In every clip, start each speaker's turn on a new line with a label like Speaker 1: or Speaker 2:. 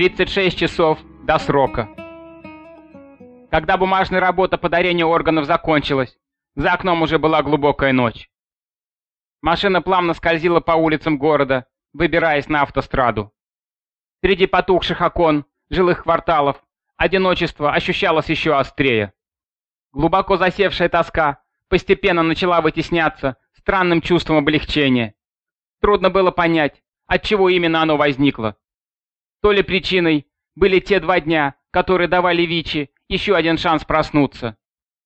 Speaker 1: 36 часов до срока. Когда бумажная работа по дарению органов закончилась, за окном уже была глубокая ночь. Машина плавно скользила по улицам города, выбираясь на автостраду. Среди потухших окон, жилых кварталов, одиночество ощущалось еще острее. Глубоко засевшая тоска постепенно начала вытесняться странным чувством облегчения. Трудно было понять, от чего именно оно возникло. То ли причиной были те два дня, которые давали Вичи еще один шанс проснуться,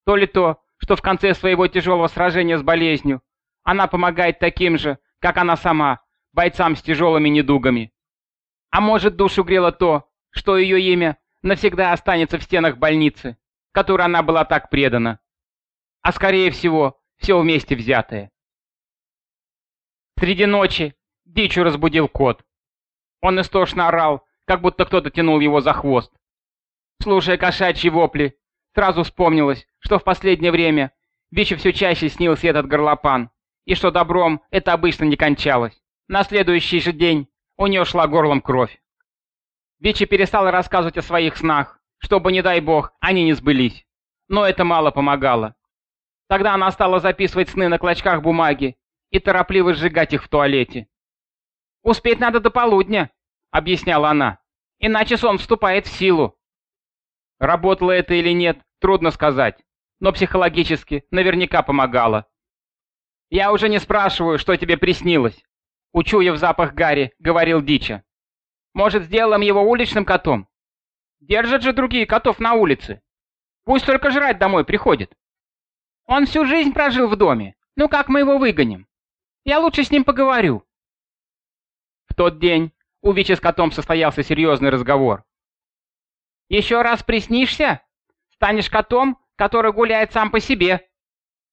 Speaker 1: то ли то, что в конце своего тяжелого сражения с болезнью она помогает таким же, как она сама, бойцам с тяжелыми недугами. А может, душу грело то, что ее имя навсегда останется в стенах больницы, которой она была так предана. А скорее всего, все вместе взятое. Среди ночи Дичу разбудил кот. Он истошно орал, как будто кто-то тянул его за хвост. Слушая кошачьи вопли, сразу вспомнилось, что в последнее время Бичу все чаще снился этот горлопан, и что добром это обычно не кончалось. На следующий же день у нее шла горлом кровь. Бичи перестала рассказывать о своих снах, чтобы, не дай бог, они не сбылись. Но это мало помогало. Тогда она стала записывать сны на клочках бумаги и торопливо сжигать их в туалете. «Успеть надо до полудня», — объясняла она, — «иначе сон вступает в силу». Работало это или нет, трудно сказать, но психологически наверняка помогало. «Я уже не спрашиваю, что тебе приснилось», — учуяв запах Гарри, говорил Дича. «Может, сделаем его уличным котом? Держат же другие котов на улице. Пусть только жрать домой приходит. Он всю жизнь прожил в доме, ну как мы его выгоним? Я лучше с ним поговорю». Тот день у Вичи с котом состоялся серьезный разговор. «Еще раз приснишься? Станешь котом, который гуляет сам по себе?»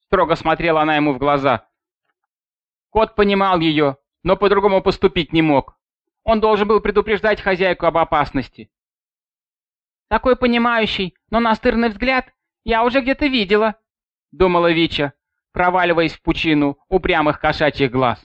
Speaker 1: Строго смотрела она ему в глаза. Кот понимал ее, но по-другому поступить не мог. Он должен был предупреждать хозяйку об опасности. «Такой понимающий, но настырный взгляд я уже где-то видела», — думала Вича, проваливаясь в пучину упрямых кошачьих глаз.